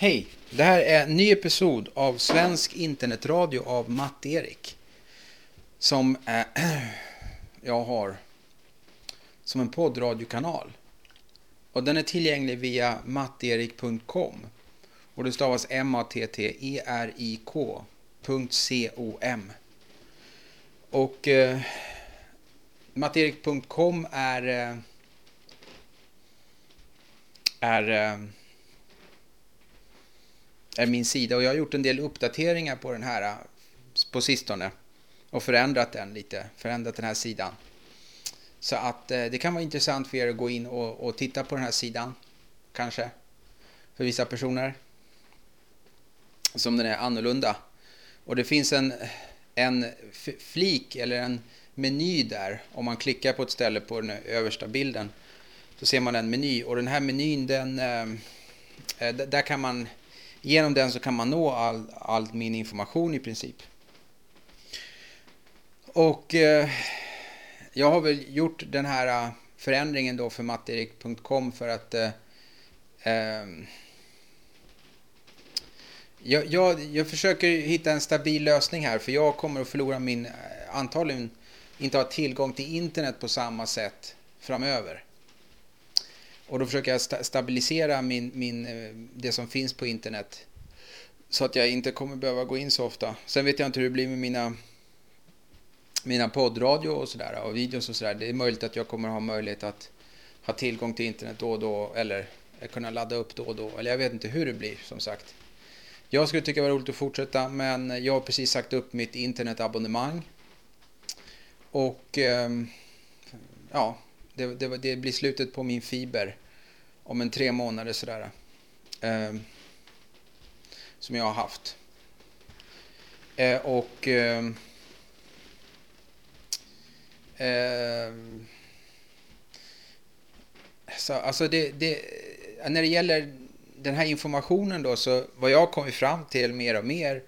Hej! Det här är en ny episod av Svensk internetradio av Matt-Erik. Som eh, jag har som en poddradiokanal. Och den är tillgänglig via matterik.com. Och det stavas M-A-T-T-E-R-I-K.com. Och eh, matterik.com är eh, är eh, är min sida och jag har gjort en del uppdateringar på den här på sistone och förändrat den lite, förändrat den här sidan. Så att eh, det kan vara intressant för er att gå in och, och titta på den här sidan, kanske, för vissa personer. Som den är annorlunda. Och det finns en, en flik eller en meny där, om man klickar på ett ställe på den översta bilden, så ser man en meny och den här menyn den, eh, eh där kan man Genom den så kan man nå all, all min information i princip. Och eh, jag har väl gjort den här eh, förändringen då för matterik.com för att eh, eh, jag, jag, jag, försöker hitta en stabil lösning här för jag kommer att förlora min, eh, antagligen inte ha tillgång till internet på samma sätt framöver. Och då försöker jag sta stabilisera min, min, eh, det som finns på internet. Så att jag inte kommer behöva gå in så ofta. Sen vet jag inte hur det blir med mina, mina poddradio och sådär och videos och sådär. Det är möjligt att jag kommer ha möjlighet att ha tillgång till internet då och då eller kunna ladda upp då och då. Eller jag vet inte hur det blir som sagt. Jag skulle tycka det var roligt att fortsätta men jag har precis sagt upp mitt internetabonnemang. Och ehm, ja, det, det, det, blir slutet på min fiber om en tre månader sådär. Eh, som jag har haft. Eh, och eh, eh så, alltså det, det, när det gäller den här informationen då så vad jag har kommit fram till mer och mer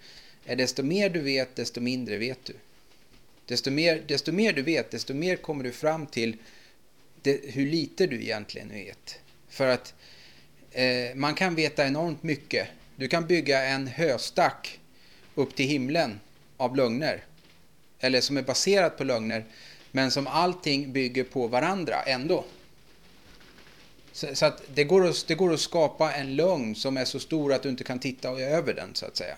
är desto mer du vet desto mindre vet du. Desto mer, desto mer du vet desto mer kommer du fram till det, hur lite du egentligen vet. För att eh, man kan veta enormt mycket. Du kan bygga en höstack upp till himlen av lögner. Eller som är baserat på lögner. Men som allting bygger på varandra ändå. Så, så, att det går, att, det går att skapa en lögn som är så stor att du inte kan titta över den så att säga.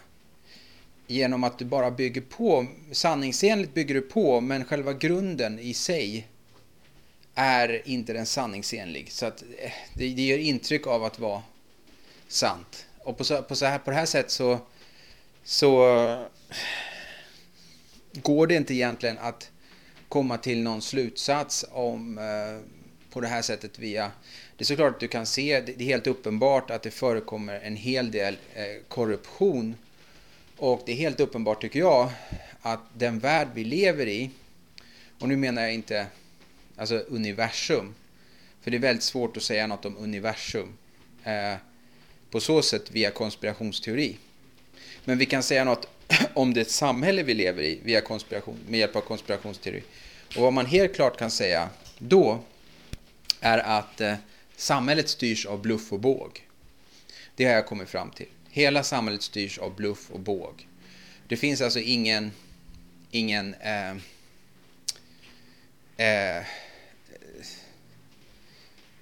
Genom att du bara bygger på, sanningsenligt bygger du på, men själva grunden i sig är inte den sanningsenlig. Så att eh, det, det ger intryck av att vara sant. Och på, så, på, så här, på det här sättet så, så eh, går det inte egentligen att komma till någon slutsats om eh, på det här sättet via... Det är såklart att du kan se, det är helt uppenbart att det förekommer en hel del eh, korruption. Och det är helt uppenbart tycker jag att den värld vi lever i, och nu menar jag inte alltså universum. För det är väldigt svårt att säga något om universum eh, på så sätt via konspirationsteori. Men vi kan säga något om det samhälle vi lever i via konspiration, med hjälp av konspirationsteori. Och vad man helt klart kan säga då är att eh, samhället styrs av bluff och båg. Det har jag kommit fram till. Hela samhället styrs av bluff och båg. Det finns alltså ingen, ingen eh, eh,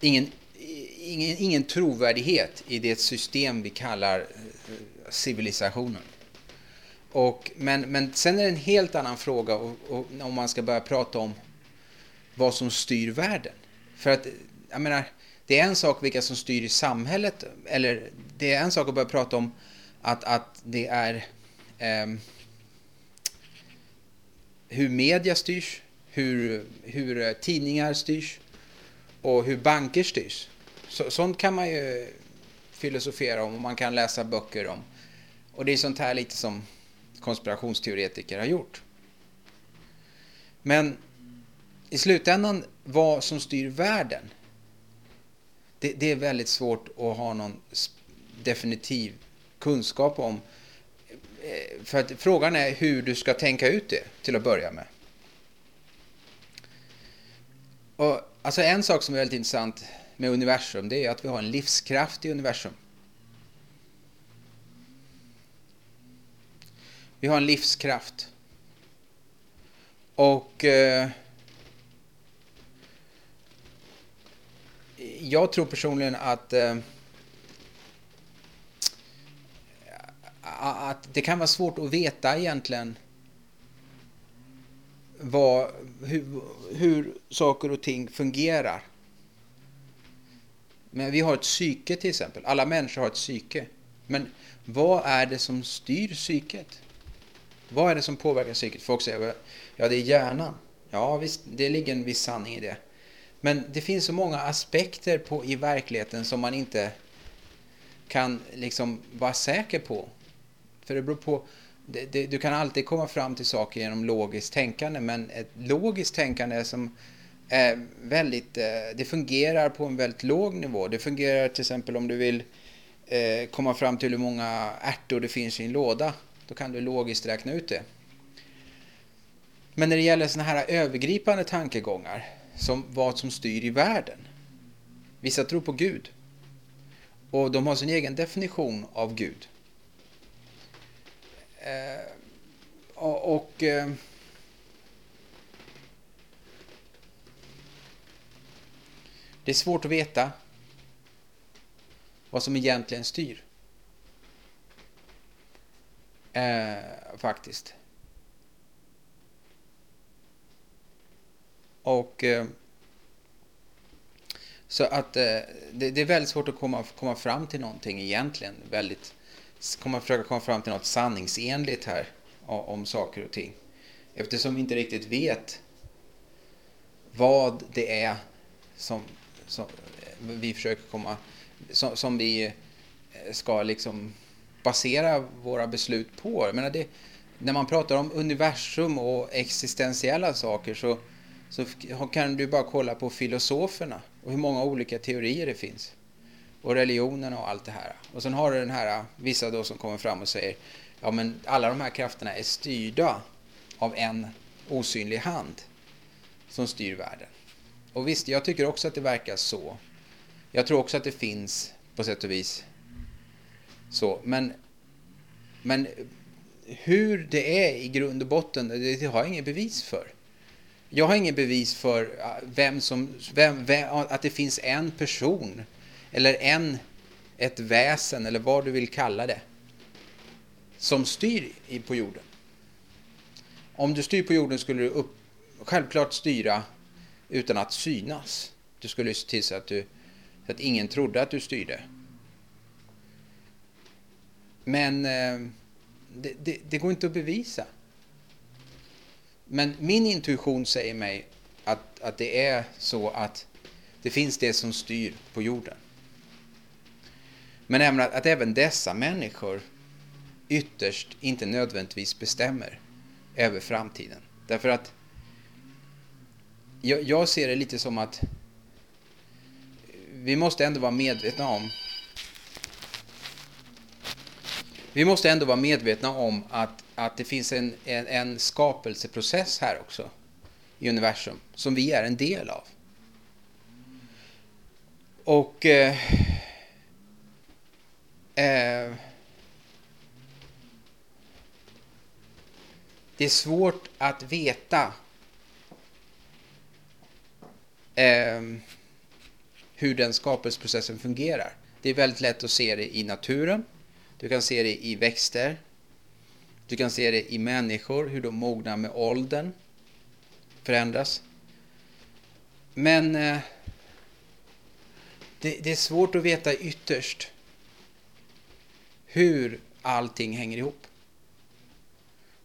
ingen, ingen, ingen trovärdighet i det system vi kallar eh, civilisationen. Och, men, men sen är det en helt annan fråga och, och, om man ska börja prata om vad som styr världen. För att, jag menar, det är en sak vilka som styr i samhället, eller det är en sak att börja prata om att, att det är eh, hur media styrs, hur, hur eh, tidningar styrs och hur banker styrs. Så, sånt kan man ju filosofera om och man kan läsa böcker om. Och det är sånt här lite som konspirationsteoretiker har gjort. Men i slutändan, vad som styr världen, det, det är väldigt svårt att ha någon definitiv kunskap om. Eh, för att frågan är hur du ska tänka ut det till att börja med. Och, alltså en sak som är väldigt intressant med universum det är att vi har en livskraft i universum. Vi har en livskraft. Och eh, jag tror personligen att eh, att det kan vara svårt att veta egentligen vad, hur, hur saker och ting fungerar. Men vi har ett psyke till exempel. Alla människor har ett psyke. Men vad är det som styr psyket? Vad är det som påverkar psyket? Folk säger ja, det är hjärnan. Ja, visst, det ligger en viss sanning i det. Men det finns så många aspekter på, i verkligheten som man inte kan liksom vara säker på. För det beror på, det, det, du kan alltid komma fram till saker genom logiskt tänkande, men ett logiskt tänkande som är väldigt, eh, det fungerar på en väldigt låg nivå. Det fungerar till exempel om du vill eh, komma fram till hur många ärtor det finns i en låda. Då kan du logiskt räkna ut det. Men när det gäller sådana här övergripande tankegångar, som vad som styr i världen. Vissa tror på Gud. Och de har sin egen definition av Gud. Eh, och, eh, Det är svårt att veta vad som egentligen styr. Eh, faktiskt. Och eh, så att eh, det, det, är väldigt svårt att komma, komma fram till någonting egentligen. Väldigt, komma, försöka komma fram till något sanningsenligt här om, saker och ting. Eftersom vi inte riktigt vet vad det är som, som vi försöker komma, som, som vi eh, ska liksom basera våra beslut på. Jag menar det, när man pratar om universum och existentiella saker så, så kan du bara kolla på filosoferna och hur många olika teorier det finns. Och religionen och allt det här. Och sen har du den här, vissa då som kommer fram och säger ja men alla de här krafterna är styrda av en osynlig hand som styr världen. Och visst, jag tycker också att det verkar så. Jag tror också att det finns på sätt och vis så. Men, men hur det är i grund och botten, det, har jag inget bevis för. Jag har ingen bevis för äh, vem som, vem, vem, att det finns en person eller en, ett väsen eller vad du vill kalla det som styr på jorden. Om du styr på jorden skulle du upp, självklart styra utan att synas. Du skulle se till så att, du, så att ingen trodde att du styrde. Men eh, det, det, det, går inte att bevisa. Men min intuition säger mig att, att det är så att det finns det som styr på jorden. Men även att, att även dessa människor ytterst inte nödvändigtvis bestämmer över framtiden. Därför att jag, jag ser det lite som att vi måste ändå vara medvetna om vi måste ändå vara medvetna om att, att det finns en, en, en skapelseprocess här också i universum som vi är en del av. Och eh, eh, det är svårt att veta eh, hur den skapelseprocessen fungerar. Det är väldigt lätt att se det i naturen. Du kan se det i växter. Du kan se det i människor, hur de mognar med åldern. Förändras. Men eh, det, det är svårt att veta ytterst hur allting hänger ihop.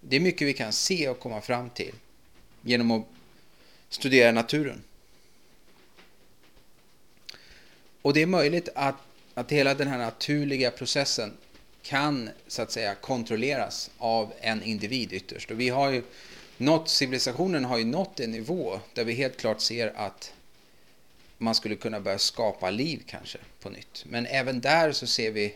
Det är mycket vi kan se och komma fram till genom att studera naturen. Och det är möjligt att, att hela den här naturliga processen kan så att säga kontrolleras av en individ ytterst. Och vi har ju nått, civilisationen har ju nått en nivå där vi helt klart ser att man skulle kunna börja skapa liv kanske på nytt. Men även där så ser vi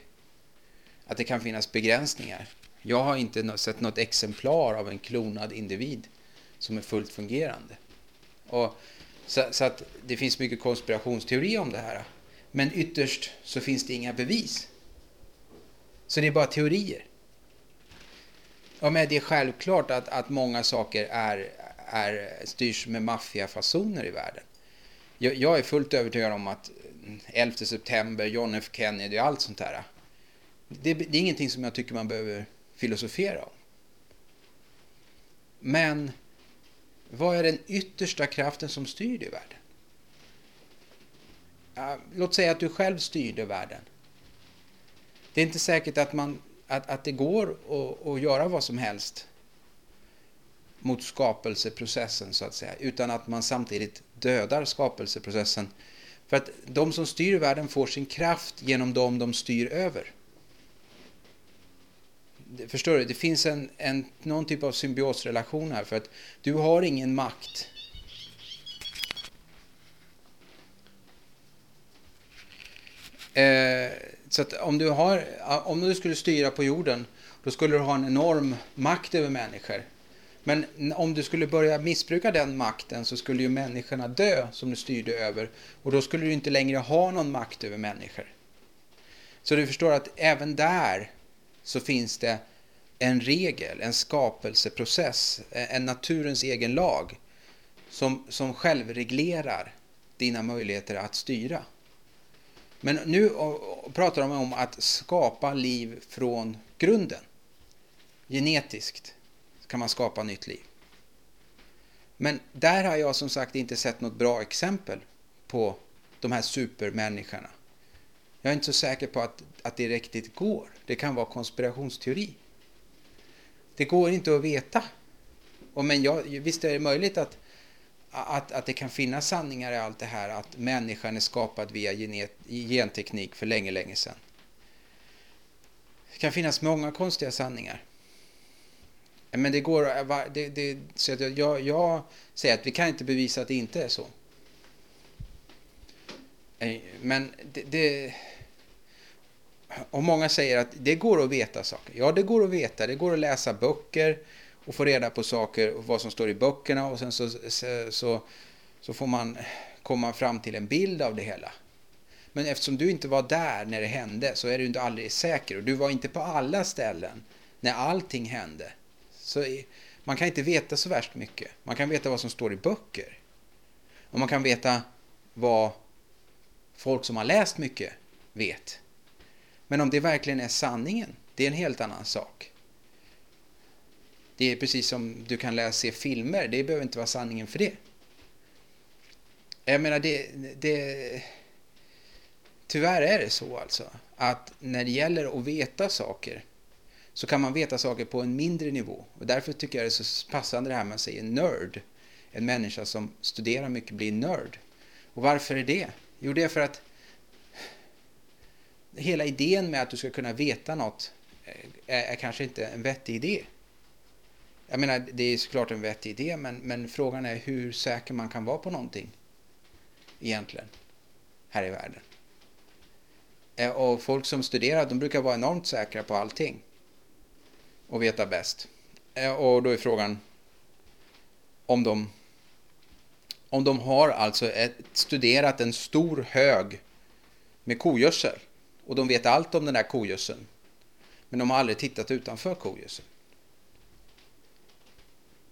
att det kan finnas begränsningar. Jag har inte sett något exemplar av en klonad individ som är fullt fungerande. Och så, så, att det finns mycket konspirationsteori om det här. Men ytterst så finns det inga bevis. Så det är bara teorier. Ja, men det är självklart att, att många saker är, är, styrs med maffiafasoner i världen. Jag, jag, är fullt övertygad om att 11 september, John F Kennedy och allt sånt där. Det, det är ingenting som jag tycker man behöver filosofera om. Men vad är den yttersta kraften som styr i världen? låt säga att du själv styrde världen. Det är inte säkert att, man, att, att det går att, att göra vad som helst mot skapelseprocessen så att säga, utan att man samtidigt dödar skapelseprocessen. För att de som styr världen får sin kraft genom dem de styr över. Förstår du? Det finns en, en, någon typ av symbiosrelation här för att du har ingen makt Eh, så att om du, har, om du skulle styra på jorden, då skulle du ha en enorm makt över människor. Men om du skulle börja missbruka den makten så skulle ju människorna dö som du styrde över. Och då skulle du inte längre ha någon makt över människor. Så du förstår att även där så finns det en regel, en skapelseprocess, en naturens egen lag som, som självreglerar dina möjligheter att styra. Men nu pratar de om att skapa liv från grunden. Genetiskt kan man skapa nytt liv. Men där har jag som sagt inte sett något bra exempel på de här supermänniskorna. Jag är inte så säker på att, att det riktigt går. Det kan vara konspirationsteori. Det går inte att veta. Och men jag, visst är det möjligt att att, att det kan finnas sanningar i allt det här att människan är skapad via genet, genteknik för länge, länge sedan. Det kan finnas många konstiga sanningar. Men det går... Det, det, så jag, jag säger att vi kan inte bevisa att det inte är så. Eh, men det, det... Och många säger att det går att veta saker. Ja, det går att veta. Det går att läsa böcker och få reda på saker och vad som står i böckerna och sen så, så, så får man komma fram till en bild av det hela. Men eftersom du inte var där när det hände så är du inte alldeles säker och du var inte på alla ställen när allting hände. Så man kan inte veta så värst mycket. Man kan veta vad som står i böcker. Och man kan veta vad folk som har läst mycket vet. Men om det verkligen är sanningen, det är en helt annan sak. Det är precis som du kan läsa se filmer, det behöver inte vara sanningen för det. Jag menar, det, det... Tyvärr är det så alltså, att när det gäller att veta saker så kan man veta saker på en mindre nivå. Och därför tycker jag det är så passande det här man säger nörd. En människa som studerar mycket blir nörd. Och varför är det? Jo, det är för att hela idén med att du ska kunna veta något eh, är, är kanske inte en vettig idé. Jag menar, det är såklart en vettig idé, men, men frågan är hur säker man kan vara på någonting egentligen här i världen. Eh, och folk som studerar, de brukar vara enormt säkra på allting och veta bäst. Eh, och då är frågan om de, om de har alltså ett, studerat en stor hög med kogödsel och de vet allt om den där kogödseln. Men de har aldrig tittat utanför kogödseln.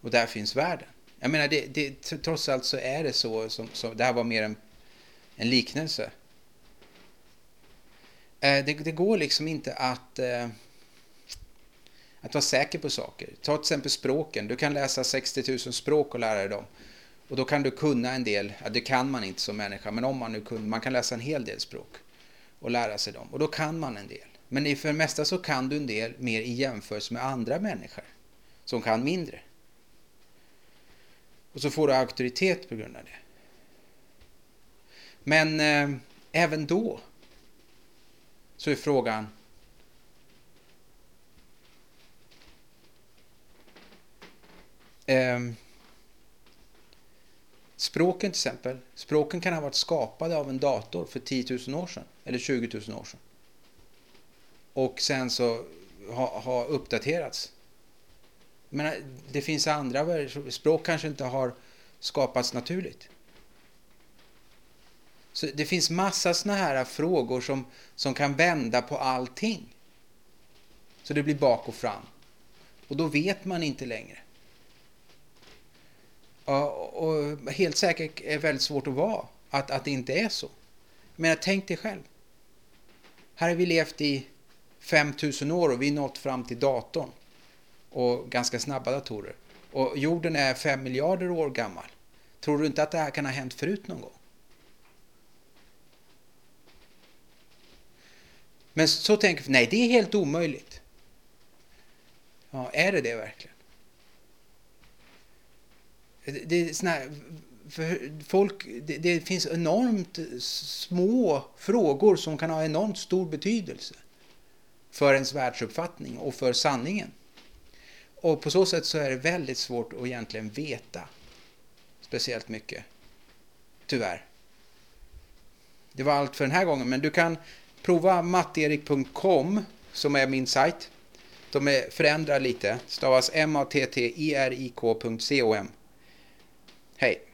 Och där finns världen. Jag menar, det, det, trots allt så är det så. Som, som, det här var mer en, en liknelse. Eh, det, det, går liksom inte att, eh, att vara säker på saker. Ta till exempel språken. Du kan läsa 60 000 språk och lära dig dem. Och då kan du kunna en del, ja, det kan man inte som människa, men om man nu kunde, man kan läsa en hel del språk och lära sig dem. Och då kan man en del. Men för det mesta så kan du en del mer i jämförelse med andra människor som kan mindre. Och så får du auktoritet på grund av det. Men eh, även då så är frågan eh, Språken till exempel. Språken kan ha varit skapade av en dator för 10 000 år sedan. Eller 20 000 år sedan. Och sen så har ha uppdaterats men eh, det finns andra språk kanske inte har skapats naturligt. Så det finns massa såna här frågor som, som kan vända på allting. Så det blir bak och fram. Och då vet man inte längre. Och, och helt säkert är väldigt svårt att vara att, att det inte är så. Men tänk dig själv. Här har vi levt i 5000 år och vi nått fram till datorn och ganska snabba datorer. Och jorden är 5 miljarder år gammal. Tror du inte att det här kan ha hänt förut någon gång? Men så tänker vi, nej det är helt omöjligt. Ja, är det det verkligen? Det, är såna här, folk, det, det, finns enormt små frågor som kan ha enormt stor betydelse för ens världsuppfattning och för sanningen. Och på så sätt så är det väldigt svårt att egentligen veta speciellt mycket. Tyvärr. Det var allt för den här gången, men du kan prova matterik.com som är min sajt. De är förändrar lite. Stavas m a t t e r i k.com. Hej!